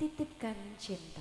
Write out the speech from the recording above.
titipkan cinta.